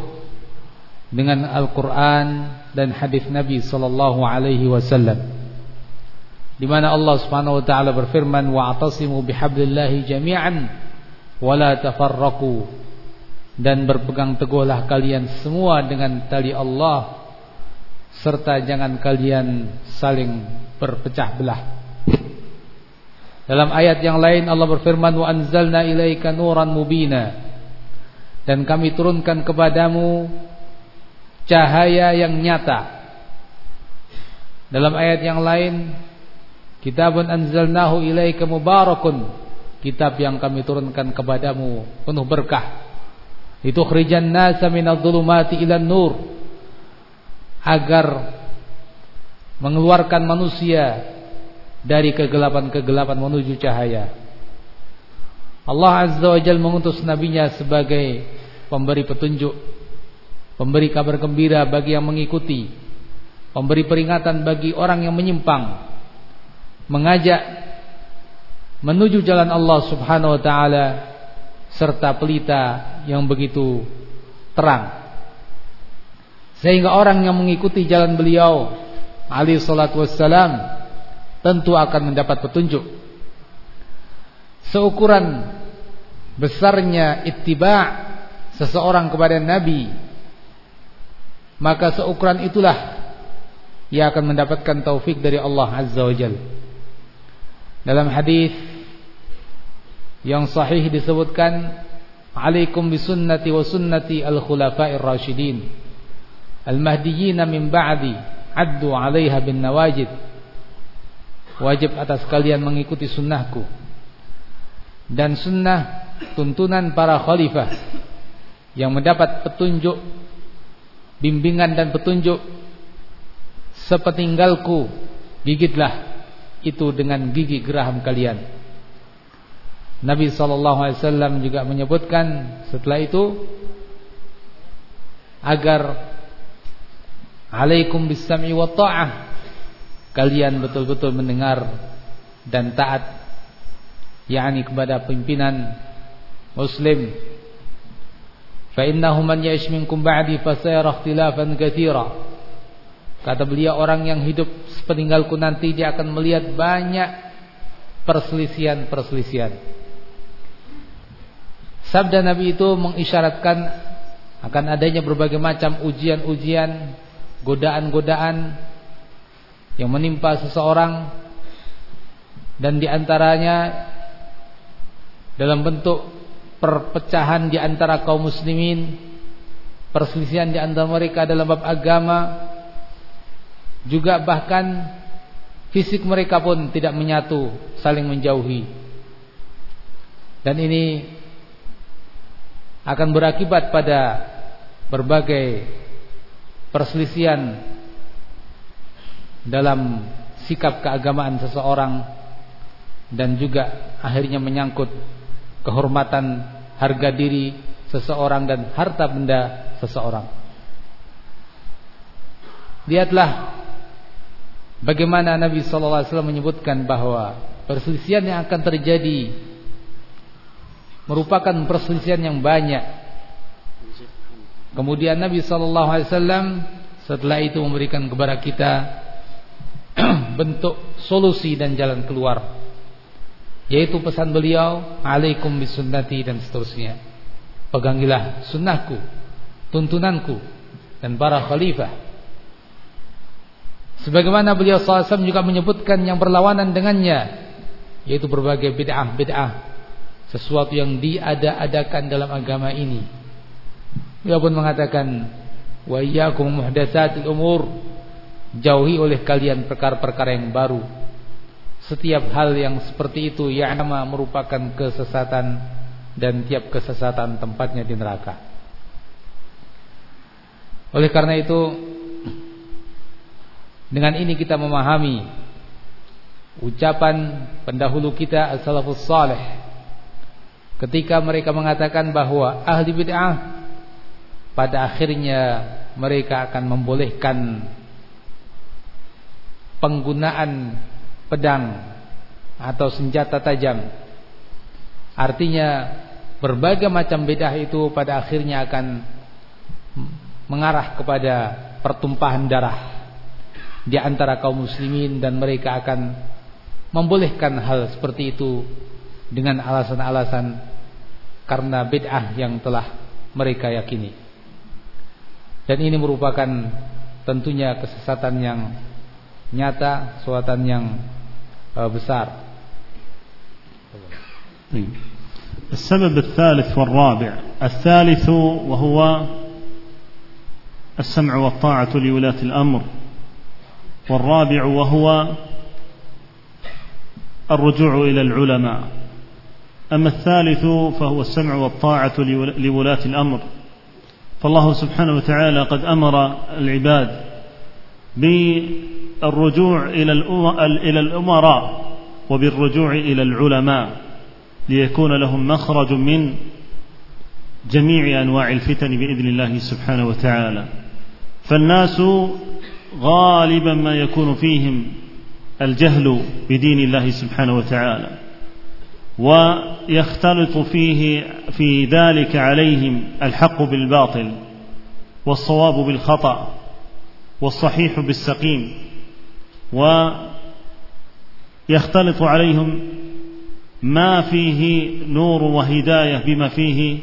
dengan Al-Quran dan hadis Nabi Sallallahu Alaihi Wasallam. Di mana Allah Subhanahu Wa Taala berfirman, "Wa'tasimu bihablillahi jami'an, wa la tafarraqu." Dan berpegang teguhlah kalian semua dengan tali Allah serta jangan kalian saling berpecah belah. Dalam ayat yang lain Allah berfirman, "Wa anzalna ilaika nuran mubina." Dan kami turunkan kepadamu cahaya yang nyata. Dalam ayat yang lain, kitabun anzalnahu ilaika mubarakun, kitab yang kami turunkan kepadamu penuh berkah. Itu khrijan nasa minadh-dhulumati ilan nur agar mengeluarkan manusia dari kegelapan-kegelapan menuju cahaya. Allah Azza wa Jalla mengutus nabinya sebagai pemberi petunjuk Pemberi kabar gembira bagi yang mengikuti Pemberi peringatan bagi orang yang menyimpang Mengajak Menuju jalan Allah subhanahu wa ta'ala Serta pelita yang begitu terang Sehingga orang yang mengikuti jalan beliau Ali salatu wassalam Tentu akan mendapat petunjuk Seukuran Besarnya ittiba' Seseorang kepada Nabi maka seukuran itulah ia akan mendapatkan taufik dari Allah Azza wa Jal. Dalam hadis yang sahih disebutkan, "Alaikum bisunnati wa sunnati al-khulafa'ir rasyidin al-mahdiyyin min ba'di, addu 'alaiha bin nawajid." Wajib atas kalian mengikuti sunnahku dan sunnah tuntunan para khalifah yang mendapat petunjuk bimbingan dan petunjuk sepeninggalku gigitlah itu dengan gigi geraham kalian Nabi SAW juga menyebutkan setelah itu agar alaikum bisami wa ta'ah kalian betul-betul mendengar dan taat yakni kepada pimpinan muslim Fa innahu man ya'ish minkum ba'di fasayara ikhtilafan katsira. Kata beliau orang yang hidup sepeninggalku nanti dia akan melihat banyak perselisihan-perselisihan. Sabda Nabi itu mengisyaratkan akan adanya berbagai macam ujian-ujian, godaan-godaan yang menimpa seseorang dan di antaranya dalam bentuk perpecahan di antara kaum muslimin, perselisihan di antara mereka dalam bab agama, juga bahkan fisik mereka pun tidak menyatu, saling menjauhi. Dan ini akan berakibat pada berbagai perselisihan dalam sikap keagamaan seseorang dan juga akhirnya menyangkut kehormatan harga diri seseorang dan harta benda seseorang. Lihatlah bagaimana Nabi sallallahu alaihi wasallam menyebutkan bahwa perselisihan yang akan terjadi merupakan perselisihan yang banyak. Kemudian Nabi sallallahu alaihi wasallam setelah itu memberikan kepada kita bentuk solusi dan jalan keluar yaitu pesan beliau alaikum bisunnati dan seterusnya. Pegangilah sunnahku tuntunanku dan para khalifah. Sebagaimana beliau SAW juga menyebutkan yang berlawanan dengannya yaitu berbagai bid'ah-bid'ah sesuatu yang diada-adakan dalam agama ini beliau pun mengatakan wa iyyakum muhdatsatil umur jauhi oleh kalian perkara-perkara yang baru setiap hal yang seperti itu ya'nama merupakan kesesatan dan tiap kesesatan tempatnya di neraka. Oleh karena itu dengan ini kita memahami ucapan pendahulu kita as-salafus salih ketika mereka mengatakan bahwa ahli bid'ah pada akhirnya mereka akan membolehkan penggunaan pedang atau senjata tajam. Artinya berbagai macam bedah itu pada akhirnya akan mengarah kepada pertumpahan darah di antara kaum muslimin dan mereka akan membolehkan hal seperti itu dengan alasan-alasan karena bid'ah yang telah mereka yakini. Dan ini merupakan tentunya kesesatan yang nyata, suatu yang besar. طيب. السبب الثالث والرابع الثالث وهو السمع والطاعة لولاة الأمر والرابع وهو الرجوع إلى العلماء أما الثالث فهو السمع والطاعة لولاة الأمر فالله سبحانه وتعالى قد أمر العباد الرجوع إلى الأمراء وبالرجوع إلى العلماء ليكون لهم مخرج من جميع أنواع الفتن بإذن الله سبحانه وتعالى. فالناس غالبا ما يكون فيهم الجهل بدين الله سبحانه وتعالى. ويختلط فيه في ذلك عليهم الحق بالباطل والصواب بالخطأ والصحيح بالسقيم ويختلط عليهم ما فيه نور وهداية بما فيه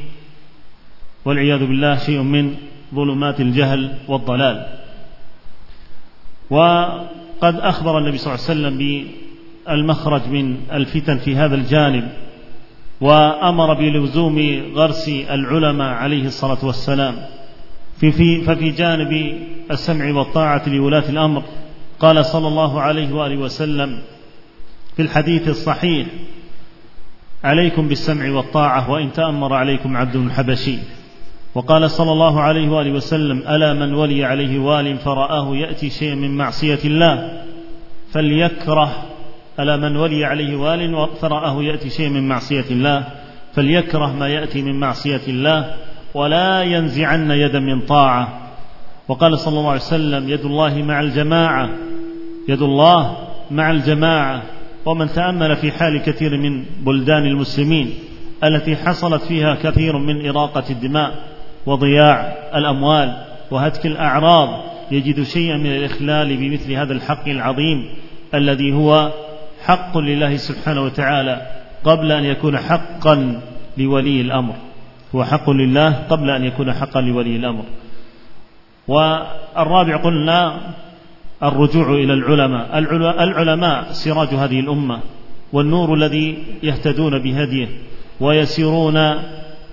والعياذ بالله شيء من ظلمات الجهل والضلال. وقد أخبر النبي صلى الله عليه وسلم بالمخرج من الفتن في هذا الجانب وأمر بلزوم غرس العلماء عليه الصلاة والسلام. في في ففي جانب السمع والطاعة لولاة الأمر قال صلى الله عليه وآله وسلم في الحديث الصحيح عليكم بالسمع والطاعة وإن تأمر عليكم عبد حبشي وقال صلى الله عليه وآله وسلم ألا من ولي عليه وال فرآه يأتي شيئا من معصية الله فليكره ألا من ولي عليه وال فرآه يأتي شيئا من معصية الله فليكره ما يأتي من معصية الله ولا ينزعن يدا من طاعة. وقال صلى الله عليه وسلم يد الله مع الجماعة يد الله مع الجماعة. ومن تأمل في حال كثير من بلدان المسلمين التي حصلت فيها كثير من إراقة الدماء وضياع الأموال وهتك الأعراض يجد شيئا من الإخلال بمثل هذا الحق العظيم الذي هو حق لله سبحانه وتعالى قبل أن يكون حقا لولي الأمر. هو حق لله قبل أن يكون حقا لولي الأمر. والرابع قلنا الرجوع إلى العلماء. العلماء سراج هذه الأمة والنور الذي يهتدون بهديه ويسيرون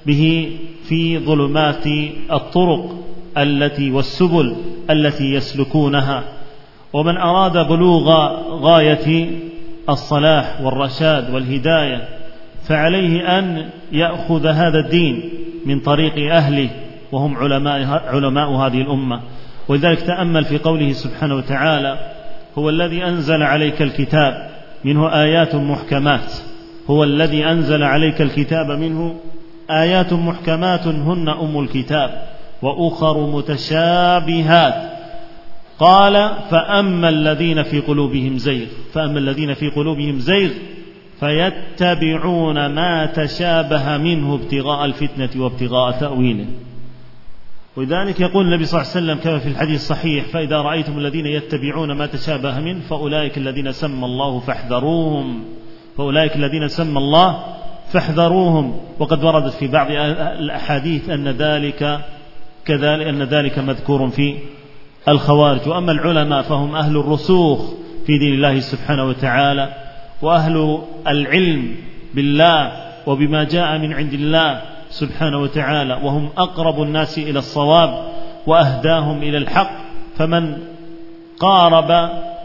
به في ظلمات الطرق التي والسبل التي يسلكونها. ومن أراد بلوغ غاية الصلاح والرشاد والهداية فعليه أن يأخذ هذا الدين من طريق أهله وهم علماء, علماء هذه الأمة. ولذلك تأمل في قوله سبحانه وتعالى هو الذي أنزل عليك الكتاب منه آيات محكمات. هو الذي أنزل عليك الكتاب منه آيات محكمات هن أم الكتاب وأخر متشابهات. قال فأما الذين في قلوبهم زيغ فأما الذين في قلوبهم زيغ فيتبعون ما تشابه منه ابتغاء الفتنة وابتغاء تأويله. ولذلك يقول النبي صلى الله عليه وسلم كما في الحديث الصحيح فإذا رأيتم الذين يتبعون ما تشابه منه فأولئك الذين سمى الله فاحذروهم. فأولئك الذين سمى الله فاحذروهم. وقد وردت في بعض الأحاديث أن ذلك كذلك أن ذلك مذكور في الخوارج وأما العلماء فهم أهل الرسوخ في دين الله سبحانه وتعالى وأهل العلم بالله وبما جاء من عند الله سبحانه وتعالى وهم أقرب الناس إلى الصواب وأهداهم إلى الحق فمن قارب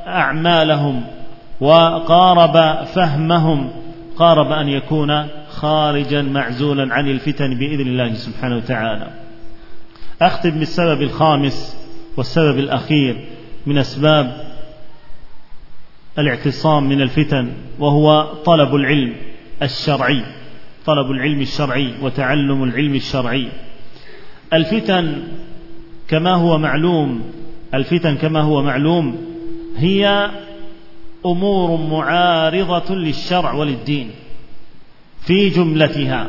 أعمالهم وقارب فهمهم قارب أن يكون خارجا معزولا عن الفتن بإذن الله سبحانه وتعالى. أختم بالسبب الخامس والسبب الأخير من أسباب الاعتصام من الفتن وهو طلب العلم الشرعي طلب العلم الشرعي وتعلم العلم الشرعي. الفتن كما هو معلوم الفتن كما هو معلوم هي أمور معارضة للشرع وللدين في جملتها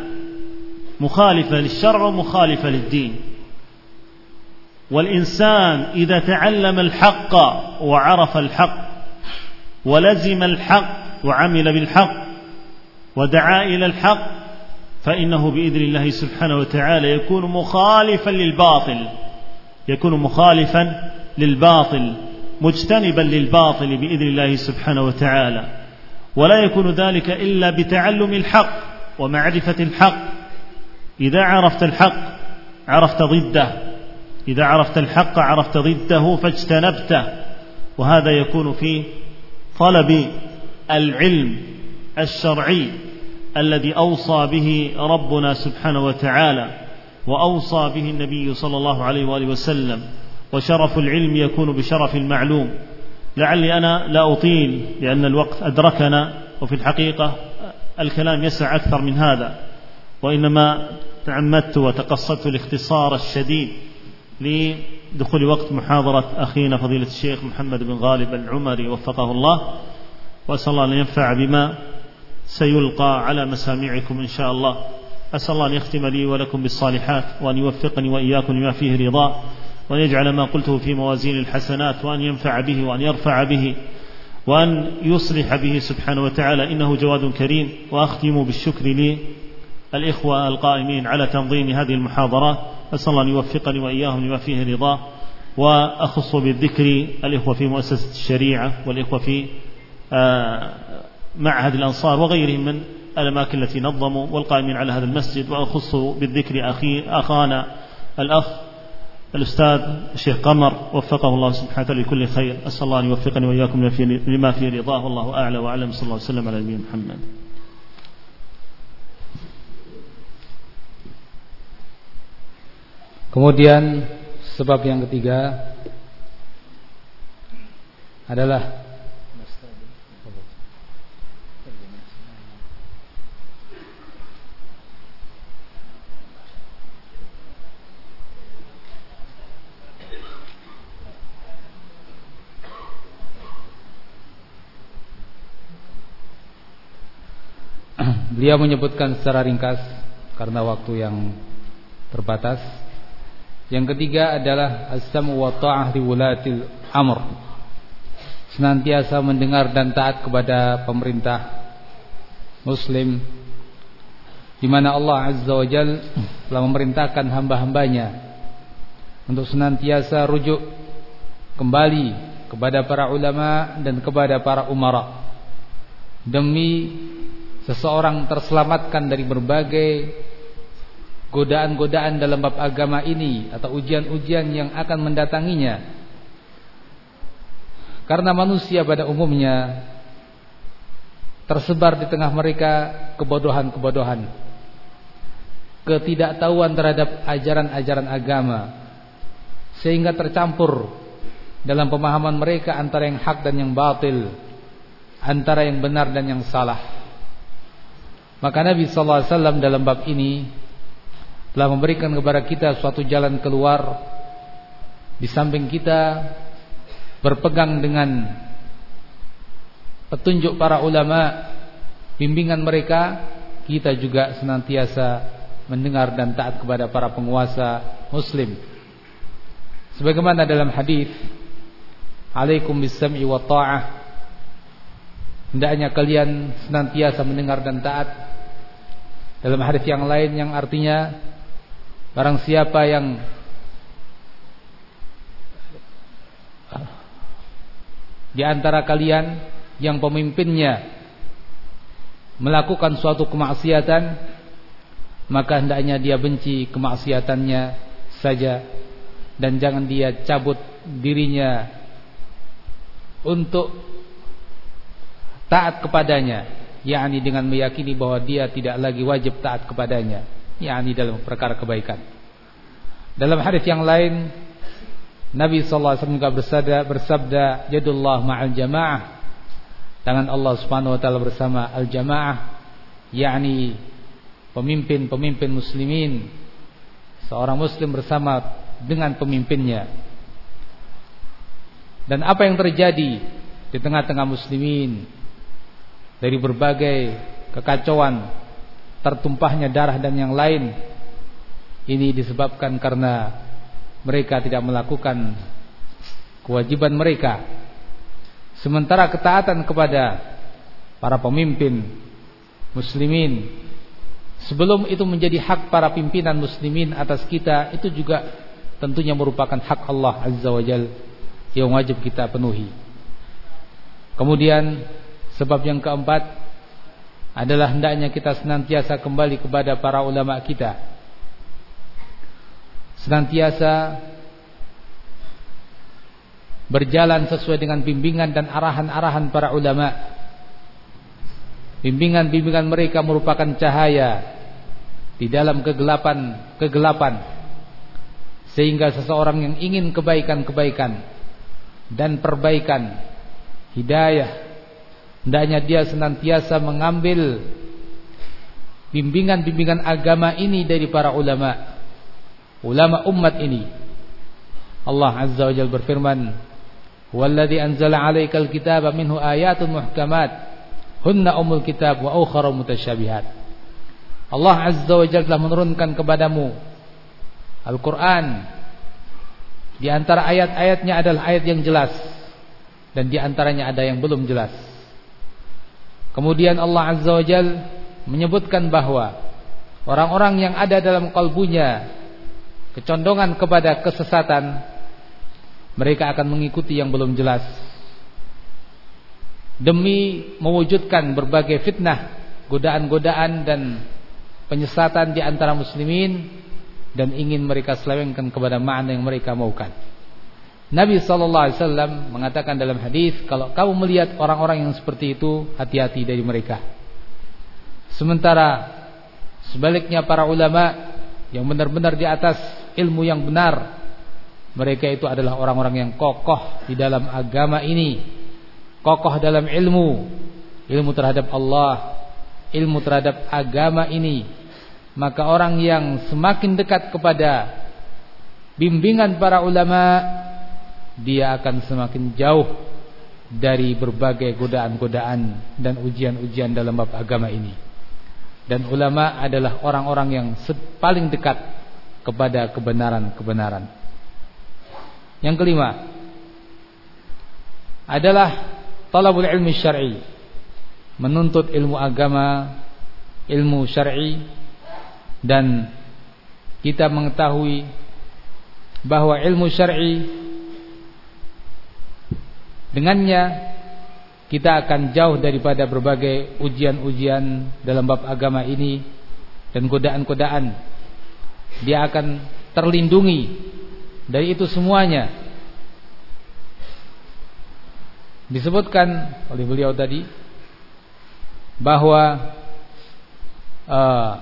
مخالفة للشرع ومخالفة للدين. والإنسان إذا تعلم الحق وعرف الحق ولزم الحق وعمل بالحق ودعا إلى الحق فإنه بإذن الله سبحانه وتعالى يكون مخالفا للباطل يكون مخالفا للباطل مجتنبا للباطل بإذن الله سبحانه وتعالى. ولا يكون ذلك إلا بتعلم الحق ومعرفة الحق. إذا عرفت الحق عرفت ضده إذا عرفت الحق عرفت ضده فاجتنبته. وهذا يكون في طلب العلم الشرعي الذي أوصى به ربنا سبحانه وتعالى وأوصى به النبي صلى الله عليه وآله وسلم. وشرف العلم يكون بشرف المعلوم. لعلي أنا لا أطيل لأن الوقت أدركنا وفي الحقيقة الكلام يسع أكثر من هذا. وإنما تعمدت وتقصدت الاختصار الشديد. لدخول وقت محاضرة أخينا فضيلة الشيخ محمد بن غالب العمري وفقه الله. وأسأل الله أن ينفع بما سيلقى على مسامعكم إن شاء الله. أسأل الله أن يختم لي ولكم بالصالحات وأن يوفقني وإياكم لما فيه رضاه وأن يجعل ما قلته في موازين الحسنات وأن ينفع به وأن يرفع به وأن يصلح به سبحانه وتعالى. إنه جواد كريم وأختم بالشكر لي الإخوة القائمين على تنظيم هذه المحاضرات أسأل الله أن يوفقني وإياهم لما فيه رضاه وأخص بالذكر الإخوة في مؤسسة الشريعة والإخوة في آه معهد الأنصار وغيرهم من الأماكن التي نظموا والقائمين على هذا المسجد وأخص بالذكر أخي أخانا الأخ الأستاذ الشيخ قمر وفقه الله سبحانه وتعالى لكل خير. أسأل الله أن يوفقني وإياكم لما في رضاه والله أعلى وأعلم. صلى الله وسلم على نبينا محمد. Kemudian sebab yang ketiga adalah Beliau menyebutkan secara ringkas karena waktu yang terbatas. Yang ketiga adalah as-sam'u wa ta'ah li wulatil amr. Senantiasa mendengar dan taat kepada pemerintah muslim di mana Allah Azza wa Jal telah memerintahkan hamba-hambanya untuk senantiasa rujuk kembali kepada para ulama dan kepada para umara demi seseorang terselamatkan dari berbagai godaan-godaan dalam bab agama ini atau ujian-ujian yang akan mendatanginya. Karena manusia pada umumnya tersebar di tengah mereka kebodohan-kebodohan. Ketidaktahuan terhadap ajaran-ajaran agama sehingga tercampur dalam pemahaman mereka antara yang hak dan yang batil, antara yang benar dan yang salah. Maka Nabi sallallahu alaihi wasallam dalam bab ini telah memberikan kepada kita suatu jalan keluar di samping kita berpegang dengan petunjuk para ulama bimbingan mereka kita juga senantiasa mendengar dan taat kepada para penguasa muslim. Sebagaimana dalam hadis alaikum bisam'i wa ta'ah hendaknya kalian senantiasa mendengar dan taat. Dalam hadis yang lain yang artinya barang siapa yang di antara kalian yang pemimpinnya melakukan suatu kemaksiatan maka hendaknya dia benci kemaksiatannya saja dan jangan dia cabut dirinya untuk taat kepadanya yakni dengan meyakini bahwa dia tidak lagi wajib taat kepadanya yakni dalam perkara kebaikan. Dalam hadis yang lain Nabi sallallahu alaihi wasallam bersabda bersabda yadullah ma'al jamaah. Tangan Allah Subhanahu wa taala bersama al jamaah yakni pemimpin-pemimpin muslimin. Seorang muslim bersama dengan pemimpinnya. Dan apa yang terjadi di tengah-tengah muslimin dari berbagai kekacauan tertumpahnya darah dan yang lain. Ini disebabkan karena mereka tidak melakukan kewajiban mereka. Sementara ketaatan kepada para pemimpin muslimin sebelum itu menjadi hak para pimpinan muslimin atas kita itu juga tentunya merupakan hak Allah azza wajal yang wajib kita penuhi. Kemudian sebab yang keempat adalah hendaknya kita senantiasa kembali kepada para ulama kita senantiasa berjalan sesuai dengan bimbingan dan arahan-arahan para ulama. Bimbingan-bimbingan mereka merupakan cahaya di dalam kegelapan-kegelapan sehingga seseorang yang ingin kebaikan-kebaikan dan perbaikan hidayah hendaknya dia senantiasa mengambil bimbingan-bimbingan agama ini dari para ulama ulama umat ini. Allah Azza wa Jalla berfirman, "Walladzi anzala 'alaikal kitaba minhu ayatun muhkamat, hunna umul kitab wa ukhra mutasyabihat." Allah Azza wa Jalla telah menurunkan kepadamu Al-Qur'an. Di antara ayat-ayatnya adalah ayat yang jelas dan di antaranya ada yang belum jelas. Kemudian Allah Azza wa Jalla menyebutkan bahwa orang-orang yang ada dalam kalbunya kecondongan kepada kesesatan mereka akan mengikuti yang belum jelas. Demi mewujudkan berbagai fitnah godaan-godaan dan penyesatan di antara muslimin dan ingin mereka selewengkan kepada makna yang mereka maukan Nabi sallallahu alaihi wasallam mengatakan dalam hadis kalau kamu melihat orang-orang yang seperti itu hati-hati dari mereka. Sementara sebaliknya para ulama yang benar-benar di atas ilmu yang benar mereka itu adalah orang-orang yang kokoh di dalam agama ini kokoh dalam ilmu ilmu terhadap Allah ilmu terhadap agama ini. Maka orang yang semakin dekat kepada bimbingan para ulama dia akan semakin jauh dari berbagai godaan-godaan dan ujian-ujian dalam bab agama ini dan ulama adalah orang-orang yang paling dekat kepada kebenaran-kebenaran. Yang kelima adalah talabul ilmi syar'i, menuntut ilmu agama, ilmu syar'i dan kita mengetahui bahwa ilmu syar'i dengannya kita akan jauh daripada berbagai ujian-ujian dalam bab agama ini dan godaan-godaan. Dia akan terlindungi dari itu semuanya. Disebutkan oleh beliau tadi bahwa uh,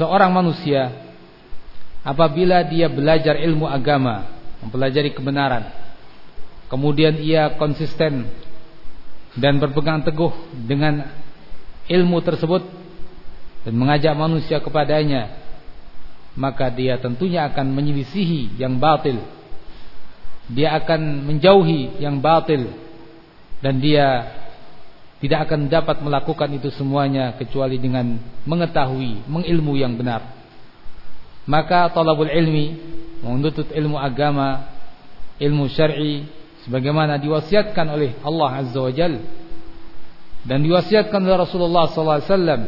seorang manusia apabila dia belajar ilmu agama mempelajari kebenaran kemudian ia konsisten dan berpegang teguh dengan ilmu tersebut dan mengajak manusia kepadanya maka dia tentunya akan menyelisihi yang batil dia akan menjauhi yang batil dan dia tidak akan dapat melakukan itu semuanya kecuali dengan mengetahui, mengilmu yang benar. Maka talabul ilmi, menuntut ilmu agama, ilmu syar'i sebagaimana diwasiatkan oleh Allah Azza wa Jal dan diwasiatkan oleh Rasulullah sallallahu alaihi wasallam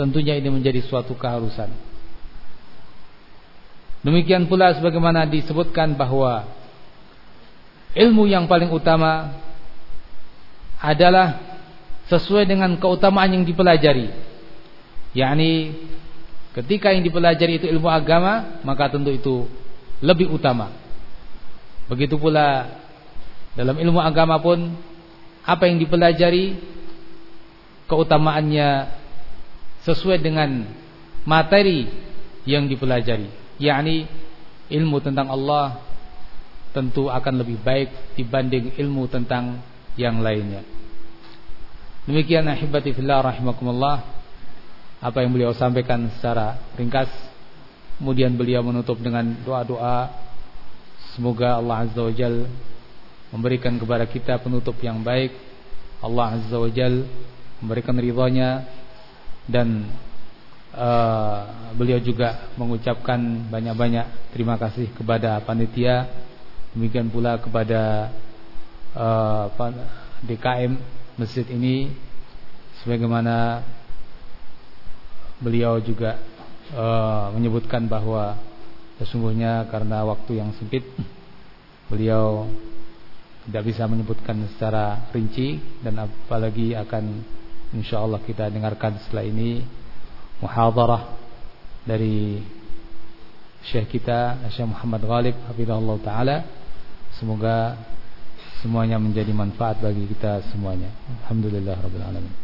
tentunya ini menjadi suatu keharusan. Demikian pula sebagaimana disebutkan bahwa ilmu yang paling utama adalah sesuai dengan keutamaan yang dipelajari. yakni ketika yang dipelajari itu ilmu agama, maka tentu itu lebih utama. Begitu pula dalam ilmu agama pun apa yang dipelajari keutamaannya sesuai dengan materi yang dipelajari. yakni ilmu tentang Allah tentu akan lebih baik dibanding ilmu tentang yang lainnya. Demikian ahibati fillah rahimakumullah apa yang beliau sampaikan secara ringkas. Kemudian beliau menutup dengan doa-doa semoga Allah Azza wa Jal memberikan kepada kita penutup yang baik. Allah Azza wa Jal memberikan ridhonya. Dan uh, beliau juga mengucapkan banyak-banyak terima kasih kepada panitia. Demikian pula kepada uh, DKM masjid ini. Sebagaimana beliau juga uh, menyebutkan bahwa sesungguhnya karena waktu yang sempit beliau tidak bisa menyebutkan secara rinci dan apalagi akan insyaallah kita dengarkan setelah ini muhadarah dari Syekh kita Syekh Muhammad Ghalib hafizahullah taala Semoga semuanya menjadi manfaat bagi kita semuanya. Alhamdulillah rabbil alamin.